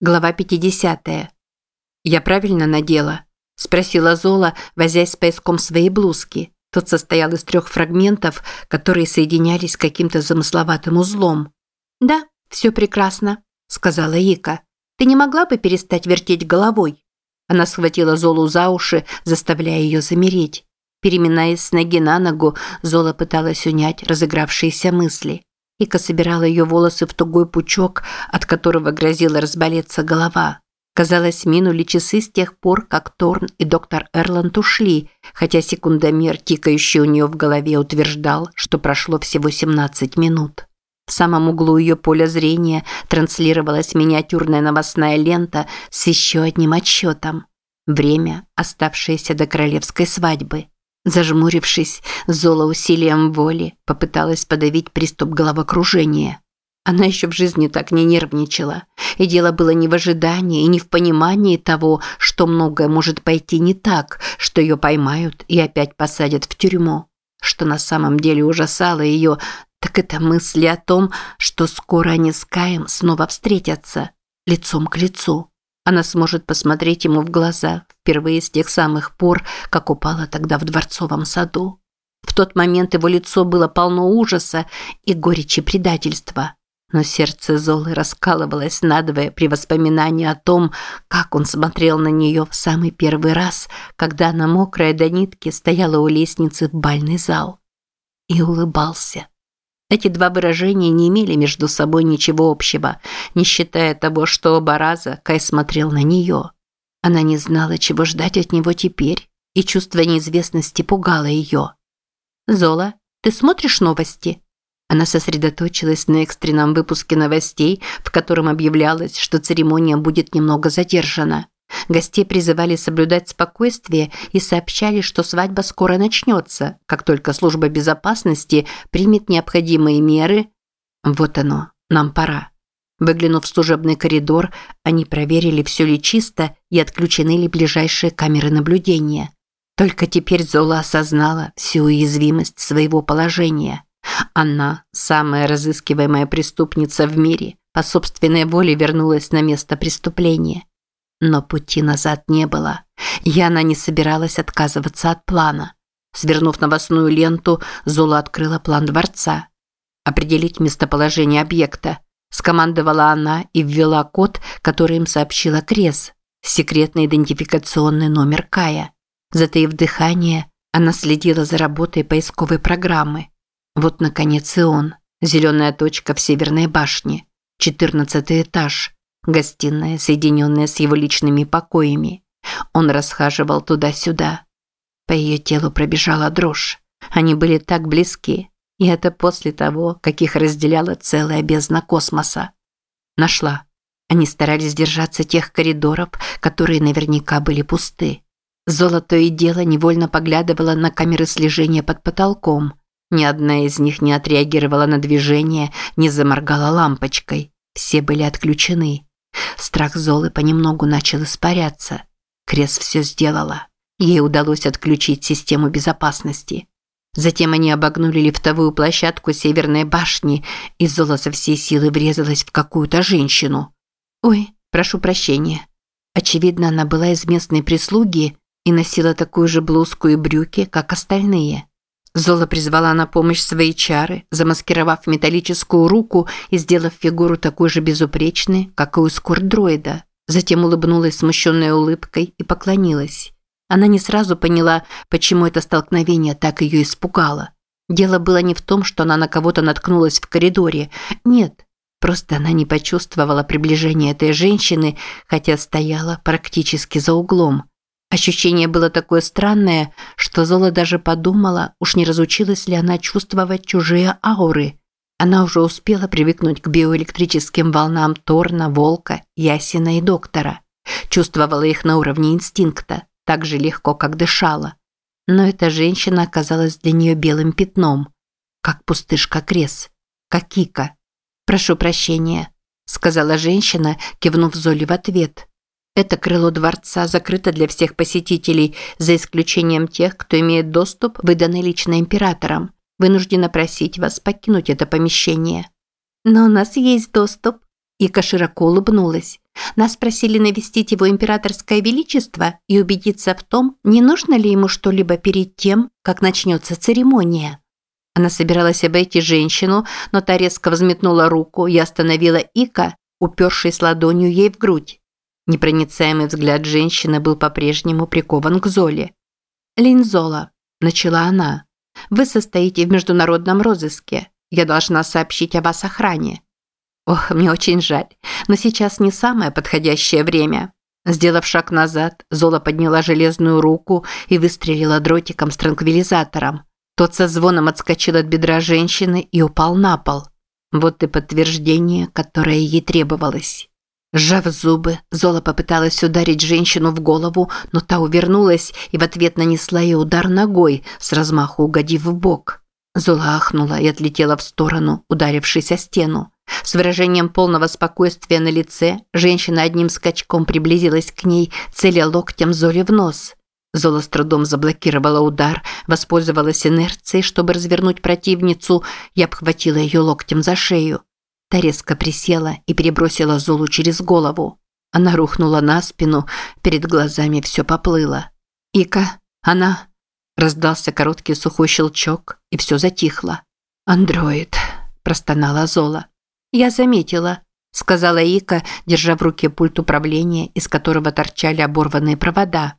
Глава 50. «Я правильно надела?» – спросила Зола, возясь с пояском своей блузки. Тот состоял из трех фрагментов, которые соединялись каким-то замысловатым узлом. «Да, все прекрасно», – сказала Ика. «Ты не могла бы перестать вертеть головой?» Она схватила Золу за уши, заставляя ее замереть. Переминаясь с ноги на ногу, Зола пыталась унять разыгравшиеся мысли. Ика собирала ее волосы в тугой пучок, от которого грозила разболеться голова. Казалось, минули часы с тех пор, как Торн и доктор Эрланд ушли, хотя секундомер, тикающий у нее в голове, утверждал, что прошло всего 17 минут. В самом углу ее поля зрения транслировалась миниатюрная новостная лента с еще одним отсчетом. Время, оставшееся до королевской свадьбы. Зажмурившись, Зола усилием воли попыталась подавить приступ головокружения. Она еще в жизни так не нервничала. И дело было не в ожидании и не в понимании того, что многое может пойти не так, что ее поймают и опять посадят в тюрьму. Что на самом деле ужасало ее, так это мысли о том, что скоро они с Каем снова встретятся, лицом к лицу. Она сможет посмотреть ему в глаза впервые с тех самых пор, как упала тогда в дворцовом саду. В тот момент его лицо было полно ужаса и горечи предательства. Но сердце Золы раскалывалось надвое при воспоминании о том, как он смотрел на нее в самый первый раз, когда она мокрая до нитки стояла у лестницы в бальный зал. И улыбался. Эти два выражения не имели между собой ничего общего, не считая того, что оба раза Кай смотрел на нее. Она не знала, чего ждать от него теперь, и чувство неизвестности пугало ее. «Зола, ты смотришь новости?» Она сосредоточилась на экстренном выпуске новостей, в котором объявлялось, что церемония будет немного задержана. Гостей призывали соблюдать спокойствие и сообщали, что свадьба скоро начнется, как только служба безопасности примет необходимые меры. Вот оно, нам пора. Выглянув в служебный коридор, они проверили, все ли чисто и отключены ли ближайшие камеры наблюдения. Только теперь Зола осознала всю уязвимость своего положения. Она, самая разыскиваемая преступница в мире, по собственной воле вернулась на место преступления. Но пути назад не было. Яна не собиралась отказываться от плана. Свернув новостную ленту, Зола открыла план дворца. Определить местоположение объекта. Скомандовала она и ввела код, который им сообщила Крес. Секретный идентификационный номер Кая. Затаив дыхание, она следила за работой поисковой программы. Вот, наконец, и он. Зеленая точка в северной башне. Четырнадцатый этаж. Гостиная, соединенная с его личными покоями. Он расхаживал туда-сюда. По ее телу пробежала дрожь. Они были так близки. И это после того, как их разделяла целая бездна космоса. Нашла. Они старались держаться тех коридоров, которые наверняка были пусты. Золото и дело невольно поглядывало на камеры слежения под потолком. Ни одна из них не отреагировала на движение, не заморгала лампочкой. Все были отключены. Страх Золы понемногу начал испаряться. Крес все сделала. Ей удалось отключить систему безопасности. Затем они обогнули лифтовую площадку Северной башни, и Зола со всей силы врезалась в какую-то женщину. «Ой, прошу прощения». Очевидно, она была из местной прислуги и носила такую же блузку и брюки, как остальные. Зола призвала на помощь свои чары, замаскировав металлическую руку и сделав фигуру такой же безупречной, как и у скордроида. Затем улыбнулась смущенной улыбкой и поклонилась. Она не сразу поняла, почему это столкновение так ее испугало. Дело было не в том, что она на кого-то наткнулась в коридоре. Нет, просто она не почувствовала приближения этой женщины, хотя стояла практически за углом. Ощущение было такое странное, что Зола даже подумала, уж не разучилась ли она чувствовать чужие ауры. Она уже успела привыкнуть к биоэлектрическим волнам Торна, Волка, Ясина и Доктора. Чувствовала их на уровне инстинкта, так же легко, как дышала. Но эта женщина оказалась для нее белым пятном, как пустышка Крес, как Кика. «Прошу прощения», – сказала женщина, кивнув Золе в ответ. Это крыло дворца закрыто для всех посетителей, за исключением тех, кто имеет доступ, выданный лично императором. Вынуждена просить вас покинуть это помещение. Но у нас есть доступ. Ика широко улыбнулась. Нас просили навестить его императорское величество и убедиться в том, не нужно ли ему что-либо перед тем, как начнется церемония. Она собиралась обойти женщину, но та резко взметнула руку и остановила Ика, упершись ладонью ей в грудь. Непроницаемый взгляд женщины был по-прежнему прикован к Золе. «Линзола», – начала она, – «вы состоите в международном розыске. Я должна сообщить о вас охране». «Ох, мне очень жаль, но сейчас не самое подходящее время». Сделав шаг назад, Зола подняла железную руку и выстрелила дротиком с транквилизатором. Тот со звоном отскочил от бедра женщины и упал на пол. Вот и подтверждение, которое ей требовалось. Сжав зубы, Зола попыталась ударить женщину в голову, но та увернулась и в ответ нанесла ей удар ногой, с размаху угодив в бок. Зола ахнула и отлетела в сторону, ударившись о стену. С выражением полного спокойствия на лице женщина одним скачком приблизилась к ней, целя локтем Золе в нос. Зола с трудом заблокировала удар, воспользовалась инерцией, чтобы развернуть противницу и обхватила ее локтем за шею. Та резко присела и перебросила Золу через голову. Она рухнула на спину, перед глазами все поплыло. «Ика, она...» Раздался короткий сухой щелчок, и все затихло. «Андроид», – простонала Зола. «Я заметила», – сказала Ика, держа в руке пульт управления, из которого торчали оборванные провода.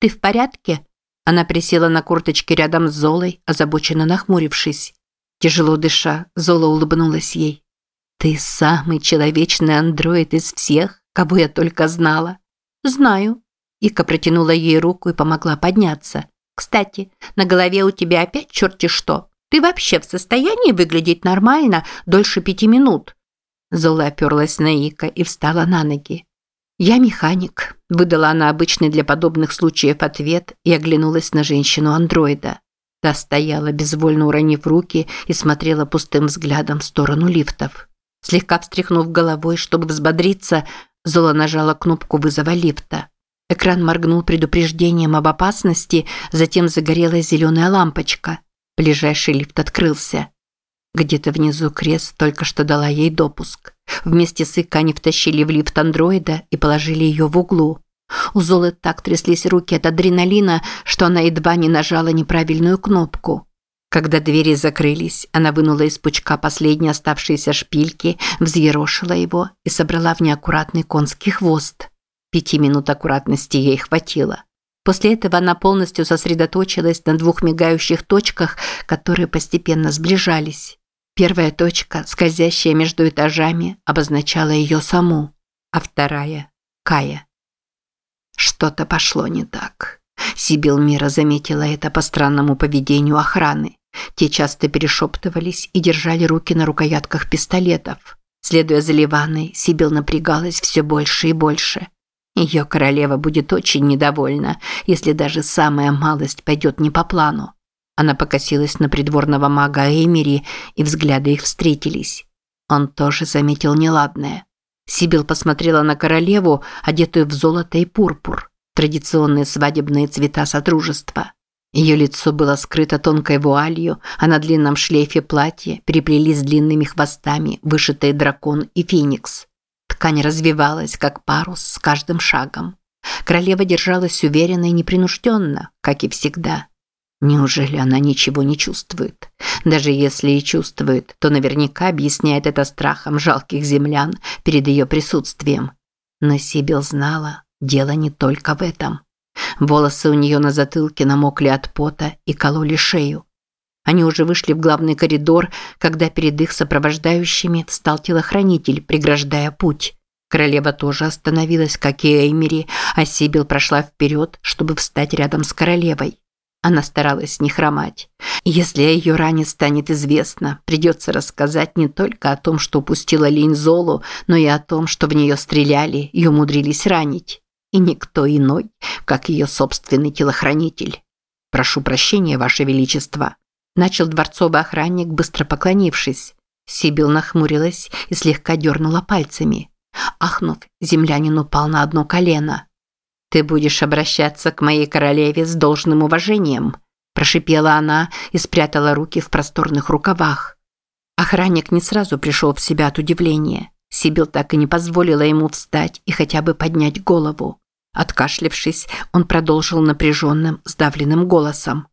«Ты в порядке?» Она присела на корточки рядом с Золой, озабоченно нахмурившись. Тяжело дыша, Зола улыбнулась ей. Ты самый человечный андроид из всех, кого я только знала. Знаю. Ика протянула ей руку и помогла подняться. Кстати, на голове у тебя опять черти что. Ты вообще в состоянии выглядеть нормально дольше пяти минут? Зола оперлась на Ика и встала на ноги. «Я механик», – выдала она обычный для подобных случаев ответ и оглянулась на женщину-андроида. Та стояла, безвольно уронив руки и смотрела пустым взглядом в сторону лифтов. Слегка встряхнув головой, чтобы взбодриться, Зола нажала кнопку вызова лифта. Экран моргнул предупреждением об опасности, затем загорелась зеленая лампочка. Ближайший лифт открылся. Где-то внизу Крест только что дала ей допуск. Вместе с Ика втащили в лифт андроида и положили ее в углу. У Золы так тряслись руки от адреналина, что она едва не нажала неправильную кнопку. Когда двери закрылись, она вынула из пучка последние оставшиеся шпильки, взъерошила его и собрала в неаккуратный конский хвост. Пяти минут аккуратности ей хватило. После этого она полностью сосредоточилась на двух мигающих точках, которые постепенно сближались. Первая точка, скользящая между этажами, обозначала ее саму, а вторая – Кая. Что-то пошло не так. Сибил Мира заметила это по странному поведению охраны. Те часто перешептывались и держали руки на рукоятках пистолетов. Следуя за Ливаной, Сибил напрягалась все больше и больше. Ее королева будет очень недовольна, если даже самая малость пойдет не по плану. Она покосилась на придворного мага Эмери, и взгляды их встретились. Он тоже заметил неладное. Сибил посмотрела на королеву, одетую в золото и пурпур, традиционные свадебные цвета содружества. Ее лицо было скрыто тонкой вуалью, а на длинном шлейфе платья переплелись длинными хвостами вышитые дракон и феникс. Ткань развивалась, как парус, с каждым шагом. Королева держалась уверенно и непринужденно, как и всегда. Неужели она ничего не чувствует? Даже если и чувствует, то наверняка объясняет это страхом жалких землян перед ее присутствием. Но Сибил знала, дело не только в этом. Волосы у нее на затылке намокли от пота и кололи шею. Они уже вышли в главный коридор, когда перед их сопровождающими встал телохранитель, преграждая путь. Королева тоже остановилась, как и Эймери, а Сибил прошла вперед, чтобы встать рядом с королевой. Она старалась не хромать. Если о ее ране станет известно, придется рассказать не только о том, что упустила Линзолу, но и о том, что в нее стреляли и умудрились ранить и никто иной, как ее собственный телохранитель. Прошу прощения, Ваше Величество. Начал дворцовый охранник, быстро поклонившись. Сибил нахмурилась и слегка дернула пальцами. Ахнув, землянин упал на одно колено. «Ты будешь обращаться к моей королеве с должным уважением», прошипела она и спрятала руки в просторных рукавах. Охранник не сразу пришел в себя от удивления. Сибил так и не позволила ему встать и хотя бы поднять голову. Откашлившись, он продолжил напряженным, сдавленным голосом.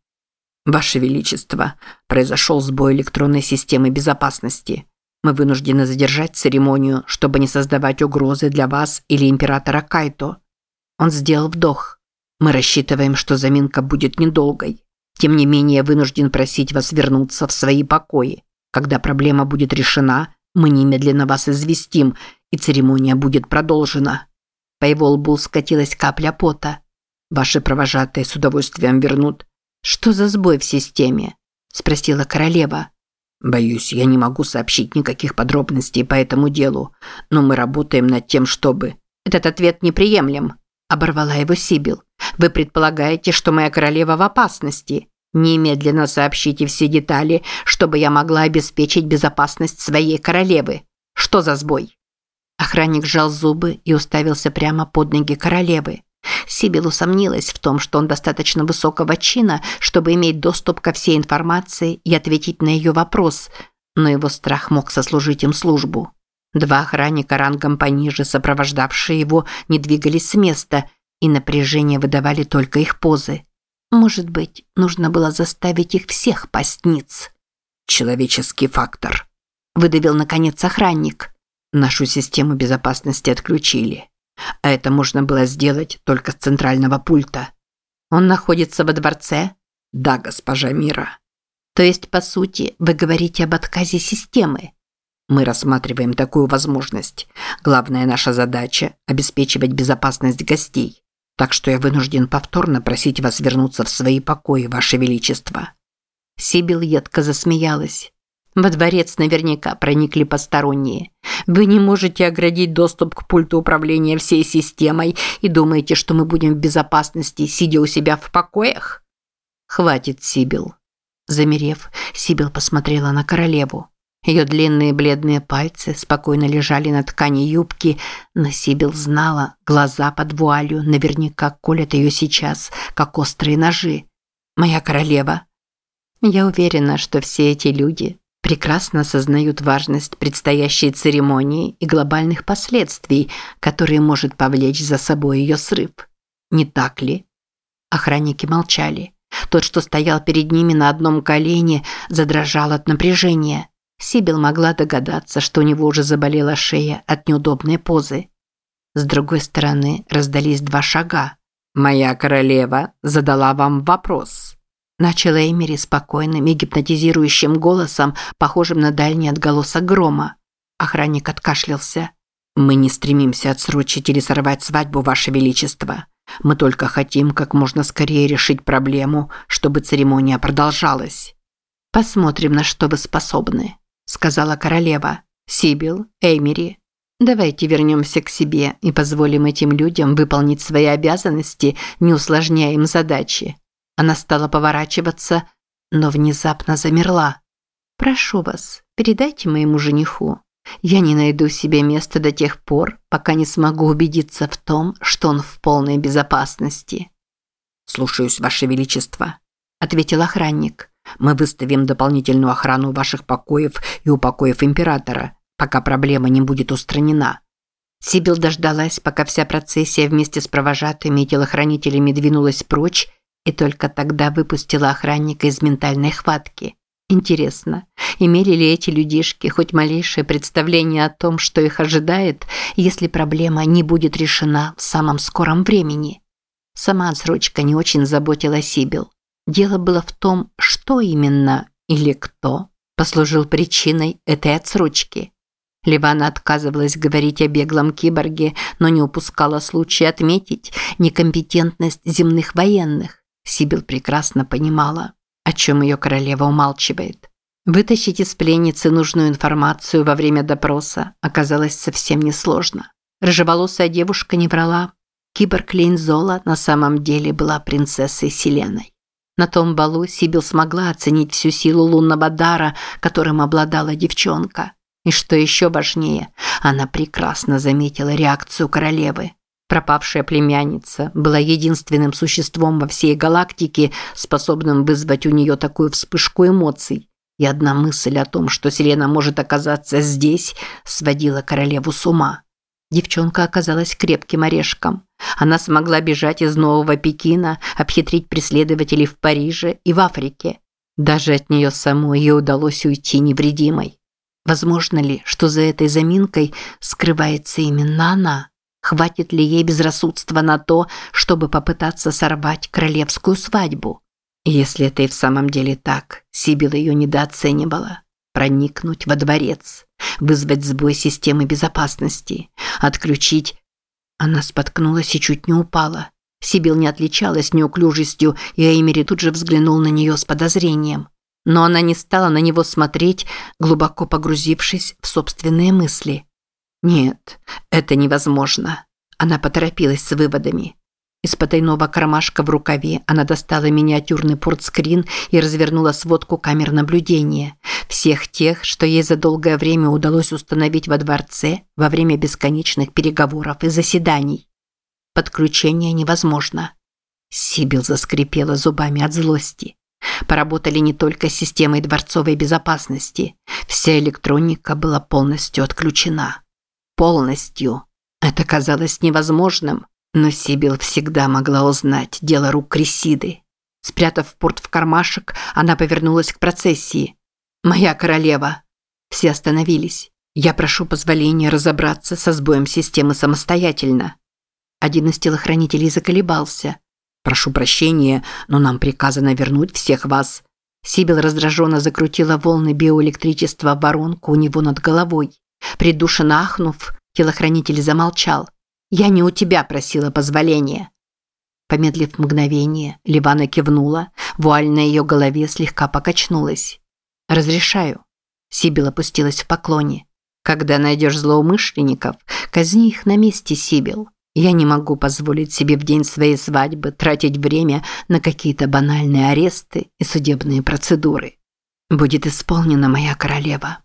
«Ваше Величество, произошел сбой электронной системы безопасности. Мы вынуждены задержать церемонию, чтобы не создавать угрозы для вас или императора Кайто». Он сделал вдох. «Мы рассчитываем, что заминка будет недолгой. Тем не менее, вынужден просить вас вернуться в свои покои. Когда проблема будет решена, мы немедленно вас известим, и церемония будет продолжена». По его лбу скатилась капля пота. «Ваши провожатые с удовольствием вернут». «Что за сбой в системе?» – спросила королева. «Боюсь, я не могу сообщить никаких подробностей по этому делу, но мы работаем над тем, чтобы...» «Этот ответ неприемлем», – оборвала его Сибил. «Вы предполагаете, что моя королева в опасности. Немедленно сообщите все детали, чтобы я могла обеспечить безопасность своей королевы. Что за сбой?» Охранник сжал зубы и уставился прямо под ноги королевы. Сибил усомнилась в том, что он достаточно высокого чина, чтобы иметь доступ ко всей информации и ответить на ее вопрос, но его страх мог сослужить им службу. Два охранника рангом пониже, сопровождавшие его, не двигались с места, и напряжение выдавали только их позы. Может быть, нужно было заставить их всех пасть «Человеческий фактор», – выдавил наконец охранник. Нашу систему безопасности отключили. А это можно было сделать только с центрального пульта. Он находится во дворце? Да, госпожа Мира. То есть, по сути, вы говорите об отказе системы? Мы рассматриваем такую возможность. Главная наша задача – обеспечивать безопасность гостей. Так что я вынужден повторно просить вас вернуться в свои покои, Ваше Величество». Сибил едко засмеялась. Во дворец наверняка проникли посторонние. Вы не можете оградить доступ к пульту управления всей системой и думаете, что мы будем в безопасности, сидя у себя в покоях? Хватит, Сибил. Замерев, Сибил посмотрела на королеву. Ее длинные бледные пальцы спокойно лежали на ткани юбки, но Сибил знала, глаза под вуалью наверняка колят ее сейчас, как острые ножи. «Моя королева». Я уверена, что все эти люди прекрасно осознают важность предстоящей церемонии и глобальных последствий, которые может повлечь за собой ее срыв. Не так ли? Охранники молчали. Тот, что стоял перед ними на одном колене, задрожал от напряжения. Сибил могла догадаться, что у него уже заболела шея от неудобной позы. С другой стороны раздались два шага. «Моя королева задала вам вопрос». Начала Эймери спокойным и гипнотизирующим голосом, похожим на дальний отголосок грома. Охранник откашлялся. «Мы не стремимся отсрочить или сорвать свадьбу, Ваше Величество. Мы только хотим как можно скорее решить проблему, чтобы церемония продолжалась». «Посмотрим, на что вы способны», – сказала королева. «Сибил, Эймери, давайте вернемся к себе и позволим этим людям выполнить свои обязанности, не усложняя им задачи. Она стала поворачиваться, но внезапно замерла. «Прошу вас, передайте моему жениху. Я не найду себе места до тех пор, пока не смогу убедиться в том, что он в полной безопасности». «Слушаюсь, Ваше Величество», – ответил охранник. «Мы выставим дополнительную охрану ваших покоев и у покоев императора, пока проблема не будет устранена». Сибил дождалась, пока вся процессия вместе с провожатыми и телохранителями двинулась прочь, и только тогда выпустила охранника из ментальной хватки. Интересно, имели ли эти людишки хоть малейшее представление о том, что их ожидает, если проблема не будет решена в самом скором времени? Сама отсрочка не очень заботила Сибил. Дело было в том, что именно или кто послужил причиной этой отсрочки. Ливана отказывалась говорить о беглом киборге, но не упускала случая отметить некомпетентность земных военных. Сибил прекрасно понимала, о чем ее королева умалчивает. Вытащить из пленницы нужную информацию во время допроса оказалось совсем несложно. Рыжеволосая девушка не врала. Киборг Лейнзола на самом деле была принцессой Селеной. На том балу Сибил смогла оценить всю силу лунного дара, которым обладала девчонка. И что еще важнее, она прекрасно заметила реакцию королевы. Пропавшая племянница была единственным существом во всей галактике, способным вызвать у нее такую вспышку эмоций. И одна мысль о том, что Селена может оказаться здесь, сводила королеву с ума. Девчонка оказалась крепким орешком. Она смогла бежать из Нового Пекина, обхитрить преследователей в Париже и в Африке. Даже от нее самой ей удалось уйти невредимой. Возможно ли, что за этой заминкой скрывается именно она? Хватит ли ей безрассудства на то, чтобы попытаться сорвать королевскую свадьбу? Если это и в самом деле так, Сибил ее недооценивала. Проникнуть во дворец, вызвать сбой системы безопасности, отключить... Она споткнулась и чуть не упала. Сибил не отличалась неуклюжестью, и Эймери тут же взглянул на нее с подозрением. Но она не стала на него смотреть, глубоко погрузившись в собственные мысли. «Нет, это невозможно». Она поторопилась с выводами. Из потайного кармашка в рукаве она достала миниатюрный портскрин и развернула сводку камер наблюдения. Всех тех, что ей за долгое время удалось установить во дворце во время бесконечных переговоров и заседаний. Подключение невозможно. Сибил заскрипела зубами от злости. Поработали не только системой дворцовой безопасности. Вся электроника была полностью отключена. Полностью. Это казалось невозможным, но Сибил всегда могла узнать дело рук Крисиды. Спрятав порт в кармашек, она повернулась к процессии. «Моя королева!» Все остановились. «Я прошу позволения разобраться со сбоем системы самостоятельно». Один из телохранителей заколебался. «Прошу прощения, но нам приказано вернуть всех вас». Сибил раздраженно закрутила волны биоэлектричества в воронку у него над головой. Придушенно ахнув, телохранитель замолчал. «Я не у тебя просила позволения». Помедлив мгновение, Ливана кивнула, вуаль на ее голове слегка покачнулась. «Разрешаю». Сибил опустилась в поклоне. «Когда найдешь злоумышленников, казни их на месте, Сибил. Я не могу позволить себе в день своей свадьбы тратить время на какие-то банальные аресты и судебные процедуры. Будет исполнена моя королева».